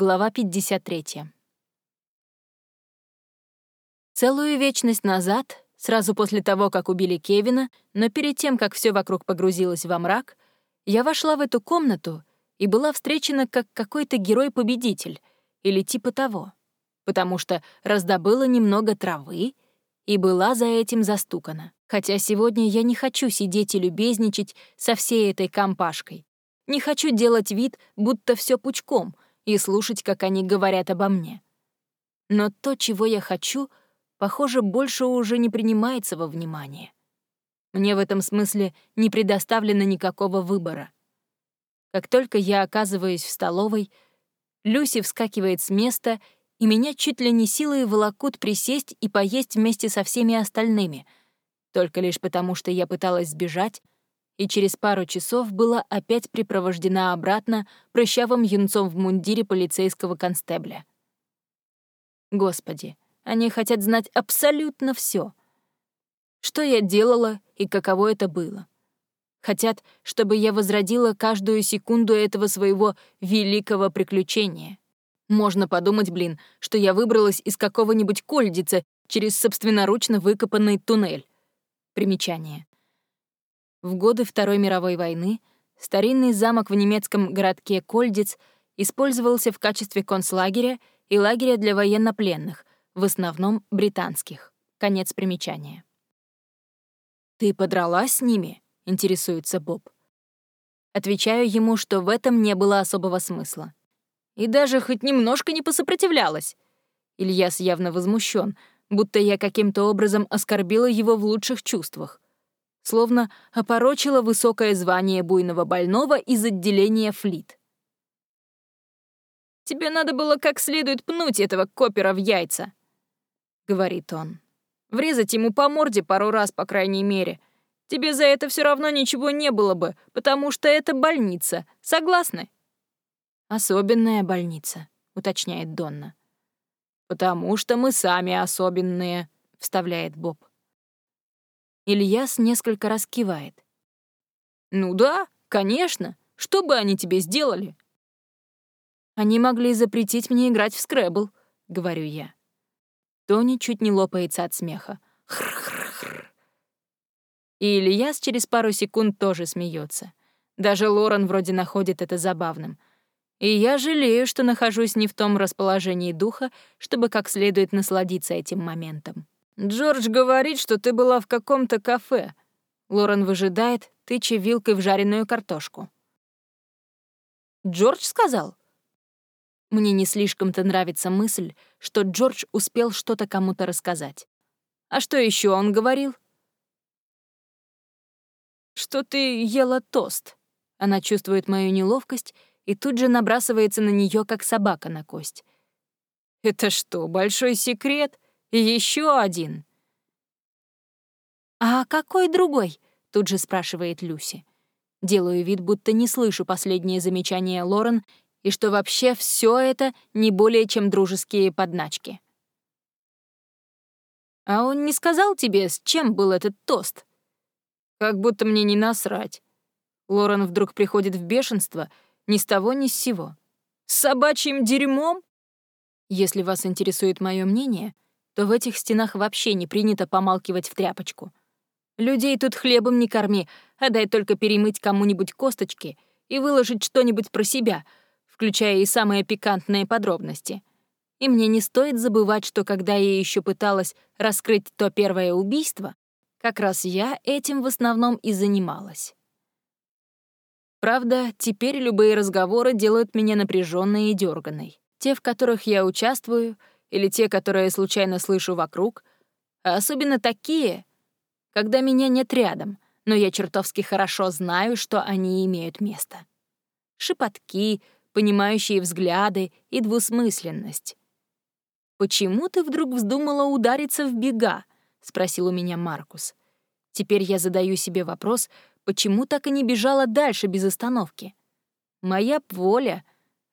Глава 53. Целую вечность назад, сразу после того, как убили Кевина, но перед тем, как все вокруг погрузилось во мрак, я вошла в эту комнату и была встречена как какой-то герой-победитель или типа того, потому что раздобыла немного травы и была за этим застукана. Хотя сегодня я не хочу сидеть и любезничать со всей этой компашкой. Не хочу делать вид, будто все пучком, и слушать, как они говорят обо мне. Но то, чего я хочу, похоже, больше уже не принимается во внимание. Мне в этом смысле не предоставлено никакого выбора. Как только я оказываюсь в столовой, Люси вскакивает с места, и меня чуть ли не силой волокут присесть и поесть вместе со всеми остальными, только лишь потому, что я пыталась сбежать, и через пару часов была опять припровождена обратно прыщавым юнцом в мундире полицейского констебля. Господи, они хотят знать абсолютно все. Что я делала и каково это было. Хотят, чтобы я возродила каждую секунду этого своего великого приключения. Можно подумать, блин, что я выбралась из какого-нибудь кольдица через собственноручно выкопанный туннель. Примечание. В годы Второй мировой войны старинный замок в немецком городке Кольдиц использовался в качестве концлагеря и лагеря для военнопленных, в основном британских. Конец примечания. «Ты подралась с ними?» — интересуется Боб. Отвечаю ему, что в этом не было особого смысла. И даже хоть немножко не посопротивлялась. Ильяс явно возмущен, будто я каким-то образом оскорбила его в лучших чувствах словно опорочила высокое звание буйного больного из отделения флит. «Тебе надо было как следует пнуть этого копера в яйца», — говорит он. «Врезать ему по морде пару раз, по крайней мере. Тебе за это все равно ничего не было бы, потому что это больница. Согласны?» «Особенная больница», — уточняет Донна. «Потому что мы сами особенные», — вставляет Боб. Ильяс несколько раз кивает. «Ну да, конечно. Что бы они тебе сделали?» «Они могли запретить мне играть в скрэбл», — говорю я. Тони чуть не лопается от смеха. Хр-хр-хр. И Ильяс через пару секунд тоже смеется. Даже Лорен вроде находит это забавным. И я жалею, что нахожусь не в том расположении духа, чтобы как следует насладиться этим моментом. «Джордж говорит, что ты была в каком-то кафе». Лорен выжидает, тыча вилкой в жареную картошку. «Джордж сказал?» Мне не слишком-то нравится мысль, что Джордж успел что-то кому-то рассказать. А что еще он говорил? «Что ты ела тост». Она чувствует мою неловкость и тут же набрасывается на нее, как собака на кость. «Это что, большой секрет?» Еще один. «А какой другой?» — тут же спрашивает Люси. Делаю вид, будто не слышу последнее замечание Лорен и что вообще все это не более чем дружеские подначки. «А он не сказал тебе, с чем был этот тост?» «Как будто мне не насрать». Лорен вдруг приходит в бешенство ни с того ни с сего. «С собачьим дерьмом?» Если вас интересует мое мнение — то в этих стенах вообще не принято помалкивать в тряпочку. Людей тут хлебом не корми, а дай только перемыть кому-нибудь косточки и выложить что-нибудь про себя, включая и самые пикантные подробности. И мне не стоит забывать, что когда я еще пыталась раскрыть то первое убийство, как раз я этим в основном и занималась. Правда, теперь любые разговоры делают меня напряженной и дерганой. Те, в которых я участвую — или те, которые случайно слышу вокруг, а особенно такие, когда меня нет рядом, но я чертовски хорошо знаю, что они имеют место. Шепотки, понимающие взгляды и двусмысленность. «Почему ты вдруг вздумала удариться в бега?» — спросил у меня Маркус. Теперь я задаю себе вопрос, почему так и не бежала дальше без остановки? Моя воля.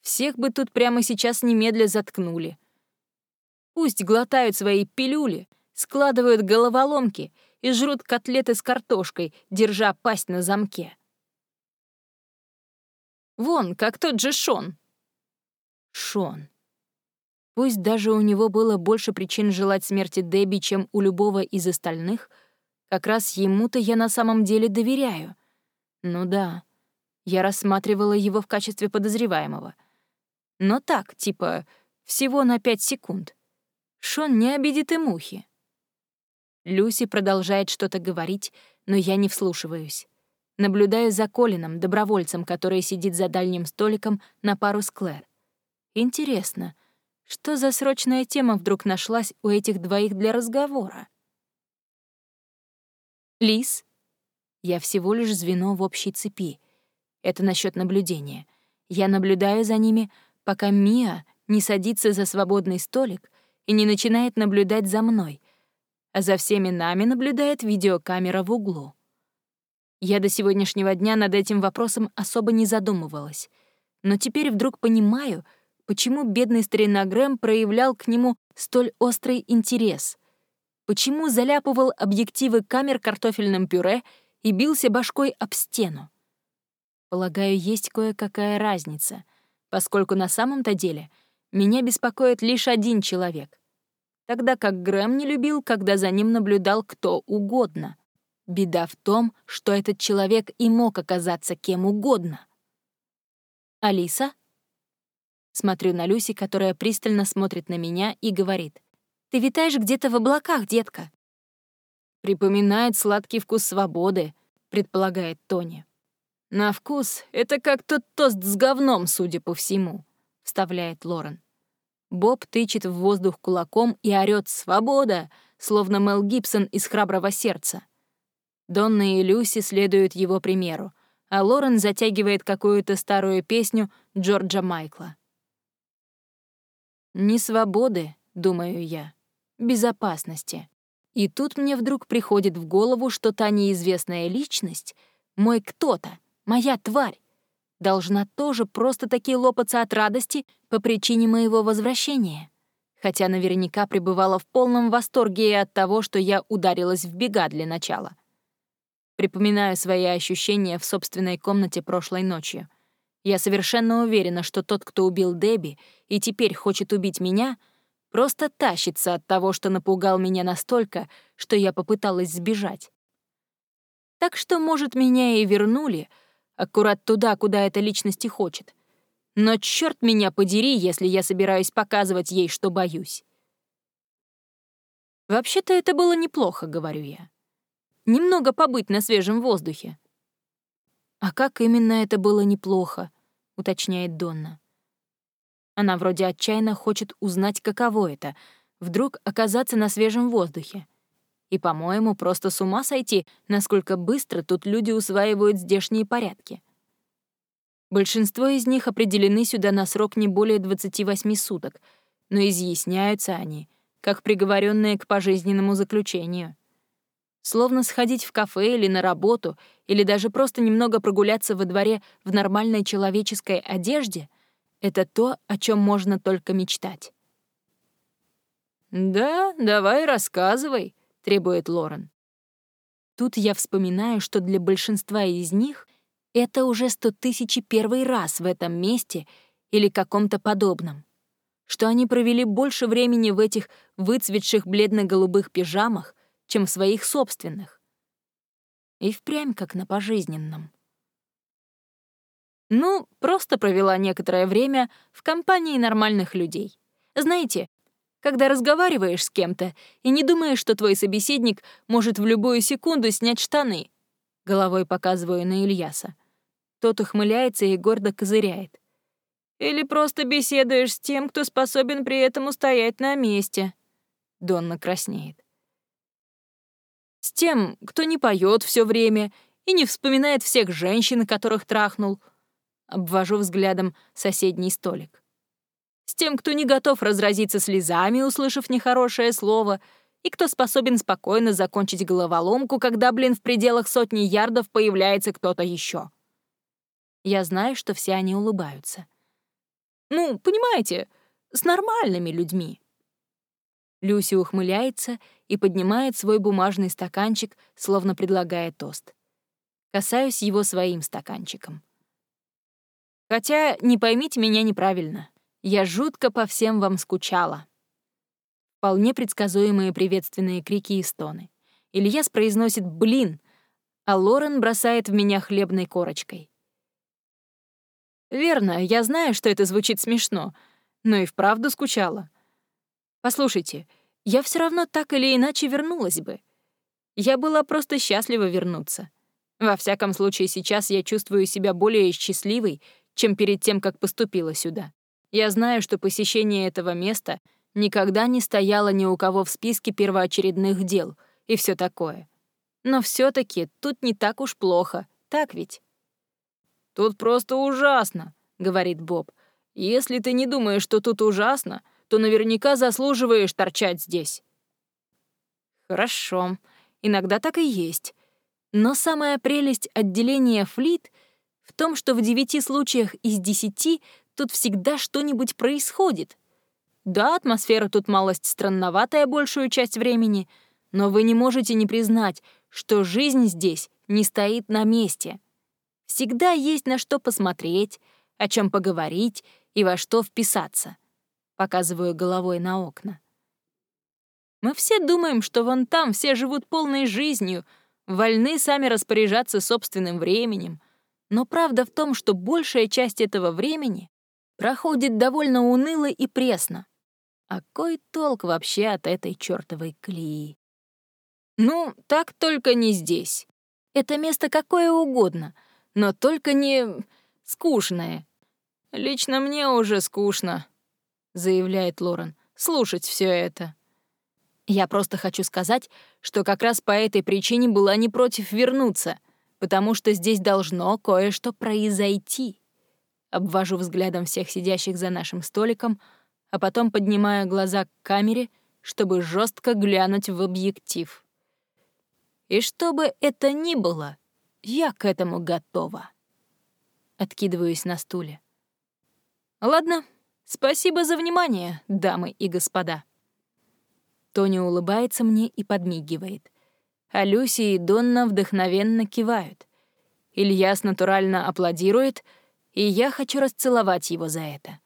Всех бы тут прямо сейчас немедля заткнули. Пусть глотают свои пилюли, складывают головоломки и жрут котлеты с картошкой, держа пасть на замке. Вон, как тот же Шон. Шон. Пусть даже у него было больше причин желать смерти Дебби, чем у любого из остальных, как раз ему-то я на самом деле доверяю. Ну да, я рассматривала его в качестве подозреваемого. Но так, типа, всего на пять секунд. Шон не обидит и мухи. Люси продолжает что-то говорить, но я не вслушиваюсь. Наблюдаю за Колином, добровольцем, который сидит за дальним столиком на пару с Клэр. Интересно, что за срочная тема вдруг нашлась у этих двоих для разговора? Лис? Я всего лишь звено в общей цепи. Это насчет наблюдения. Я наблюдаю за ними, пока Мия не садится за свободный столик и не начинает наблюдать за мной, а за всеми нами наблюдает видеокамера в углу. Я до сегодняшнего дня над этим вопросом особо не задумывалась, но теперь вдруг понимаю — почему бедный старина Грэм проявлял к нему столь острый интерес, почему заляпывал объективы камер картофельным пюре и бился башкой об стену. Полагаю, есть кое-какая разница, поскольку на самом-то деле меня беспокоит лишь один человек, тогда как Грэм не любил, когда за ним наблюдал кто угодно. Беда в том, что этот человек и мог оказаться кем угодно. «Алиса?» Смотрю на Люси, которая пристально смотрит на меня и говорит. «Ты витаешь где-то в облаках, детка». «Припоминает сладкий вкус свободы», — предполагает Тони. «На вкус это как тот тост с говном, судя по всему», — вставляет Лорен. Боб тычет в воздух кулаком и орёт «Свобода!», словно Мел Гибсон из «Храброго сердца». Донна и Люси следуют его примеру, а Лорен затягивает какую-то старую песню Джорджа Майкла. Не свободы, думаю я, безопасности. И тут мне вдруг приходит в голову, что та неизвестная личность, мой кто-то, моя тварь, должна тоже просто-таки лопаться от радости по причине моего возвращения. Хотя наверняка пребывала в полном восторге от того, что я ударилась в бега для начала. Припоминаю свои ощущения в собственной комнате прошлой ночью. Я совершенно уверена, что тот, кто убил Дебби и теперь хочет убить меня, просто тащится от того, что напугал меня настолько, что я попыталась сбежать. Так что, может, меня и вернули, аккурат туда, куда эта личность и хочет. Но черт меня подери, если я собираюсь показывать ей, что боюсь. Вообще-то это было неплохо, говорю я. Немного побыть на свежем воздухе. А как именно это было неплохо? — уточняет Донна. Она вроде отчаянно хочет узнать, каково это — вдруг оказаться на свежем воздухе. И, по-моему, просто с ума сойти, насколько быстро тут люди усваивают здешние порядки. Большинство из них определены сюда на срок не более 28 суток, но изъясняются они, как приговоренные к пожизненному заключению. Словно сходить в кафе или на работу, или даже просто немного прогуляться во дворе в нормальной человеческой одежде — это то, о чем можно только мечтать. «Да, давай рассказывай», — требует Лорен. Тут я вспоминаю, что для большинства из них это уже сто тысячи первый раз в этом месте или каком-то подобном, что они провели больше времени в этих выцветших бледно-голубых пижамах, чем в своих собственных. И впрямь как на пожизненном. Ну, просто провела некоторое время в компании нормальных людей. Знаете, когда разговариваешь с кем-то и не думаешь, что твой собеседник может в любую секунду снять штаны. Головой показываю на Ильяса. Тот ухмыляется и гордо козыряет. Или просто беседуешь с тем, кто способен при этом устоять на месте. Донна краснеет. С тем, кто не поет все время и не вспоминает всех женщин, которых трахнул. Обвожу взглядом соседний столик. С тем, кто не готов разразиться слезами, услышав нехорошее слово, и кто способен спокойно закончить головоломку, когда, блин, в пределах сотни ярдов появляется кто-то еще. Я знаю, что все они улыбаются. Ну, понимаете, с нормальными людьми. Люси ухмыляется и поднимает свой бумажный стаканчик, словно предлагая тост. Касаюсь его своим стаканчиком. Хотя, не поймите меня неправильно. Я жутко по всем вам скучала. Вполне предсказуемые приветственные крики и стоны. Ильяс произносит «блин», а Лорен бросает в меня хлебной корочкой. Верно, я знаю, что это звучит смешно, но и вправду скучала. Послушайте, я все равно так или иначе вернулась бы. Я была просто счастлива вернуться. Во всяком случае, сейчас я чувствую себя более счастливой, чем перед тем, как поступила сюда. Я знаю, что посещение этого места никогда не стояло ни у кого в списке первоочередных дел и все такое. Но все таки тут не так уж плохо, так ведь? «Тут просто ужасно», — говорит Боб. «Если ты не думаешь, что тут ужасно, то наверняка заслуживаешь торчать здесь». Хорошо, иногда так и есть. Но самая прелесть отделения флит в том, что в девяти случаях из десяти тут всегда что-нибудь происходит. Да, атмосфера тут малость странноватая большую часть времени, но вы не можете не признать, что жизнь здесь не стоит на месте. Всегда есть на что посмотреть, о чем поговорить и во что вписаться. Показываю головой на окна. Мы все думаем, что вон там все живут полной жизнью — вольны сами распоряжаться собственным временем, но правда в том, что большая часть этого времени проходит довольно уныло и пресно. А кой толк вообще от этой чёртовой клеи? Ну, так только не здесь. Это место какое угодно, но только не скучное. Лично мне уже скучно, заявляет Лорен, слушать все это. Я просто хочу сказать, что как раз по этой причине была не против вернуться, потому что здесь должно кое-что произойти. Обвожу взглядом всех сидящих за нашим столиком, а потом поднимаю глаза к камере, чтобы жестко глянуть в объектив. И чтобы это ни было, я к этому готова. Откидываюсь на стуле. Ладно, спасибо за внимание, дамы и господа. Тони улыбается мне и подмигивает. А Люси и Донна вдохновенно кивают. Ильяс натурально аплодирует, и я хочу расцеловать его за это.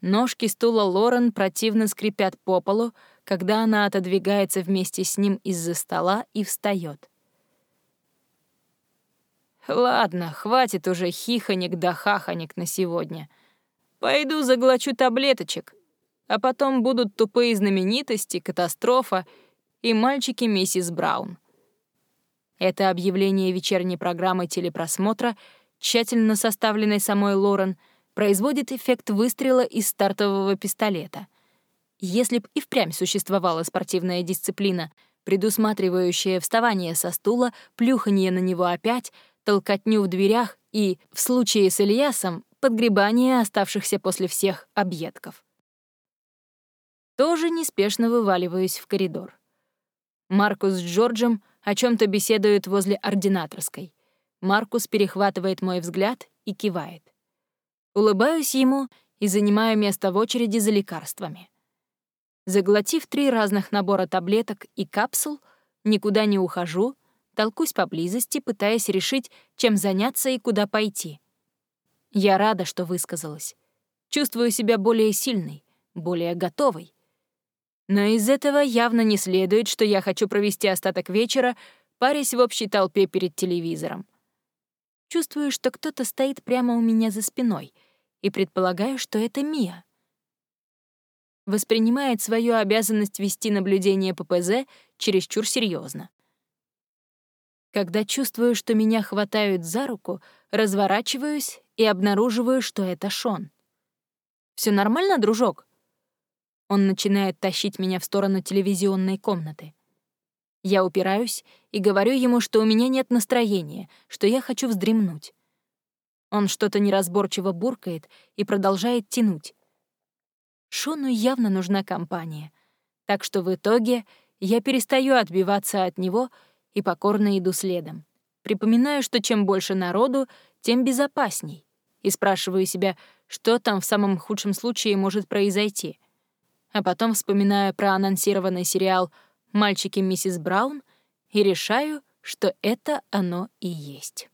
Ножки стула Лорен противно скрипят по полу, когда она отодвигается вместе с ним из-за стола и встает. «Ладно, хватит уже хихонек да хахонек на сегодня. Пойду заглочу таблеточек, а потом будут тупые знаменитости, катастрофа и мальчики миссис Браун. Это объявление вечерней программы телепросмотра, тщательно составленной самой Лорен, производит эффект выстрела из стартового пистолета. Если б и впрямь существовала спортивная дисциплина, предусматривающая вставание со стула, плюханье на него опять, толкотню в дверях и, в случае с Ильясом, подгребание оставшихся после всех объедков тоже неспешно вываливаюсь в коридор. Маркус с Джорджем о чем то беседуют возле ординаторской. Маркус перехватывает мой взгляд и кивает. Улыбаюсь ему и занимаю место в очереди за лекарствами. Заглотив три разных набора таблеток и капсул, никуда не ухожу, толкусь поблизости, пытаясь решить, чем заняться и куда пойти. Я рада, что высказалась. Чувствую себя более сильной, более готовой. Но из этого явно не следует, что я хочу провести остаток вечера, парясь в общей толпе перед телевизором. Чувствую, что кто-то стоит прямо у меня за спиной, и предполагаю, что это Мия. Воспринимает свою обязанность вести наблюдение ППЗ чересчур серьезно. Когда чувствую, что меня хватают за руку, разворачиваюсь и обнаруживаю, что это Шон. Все нормально, дружок?» Он начинает тащить меня в сторону телевизионной комнаты. Я упираюсь и говорю ему, что у меня нет настроения, что я хочу вздремнуть. Он что-то неразборчиво буркает и продолжает тянуть. Шону явно нужна компания, так что в итоге я перестаю отбиваться от него и покорно иду следом. Припоминаю, что чем больше народу, тем безопасней, и спрашиваю себя, что там в самом худшем случае может произойти — а потом вспоминаю про анонсированный сериал «Мальчики миссис Браун» и решаю, что это оно и есть.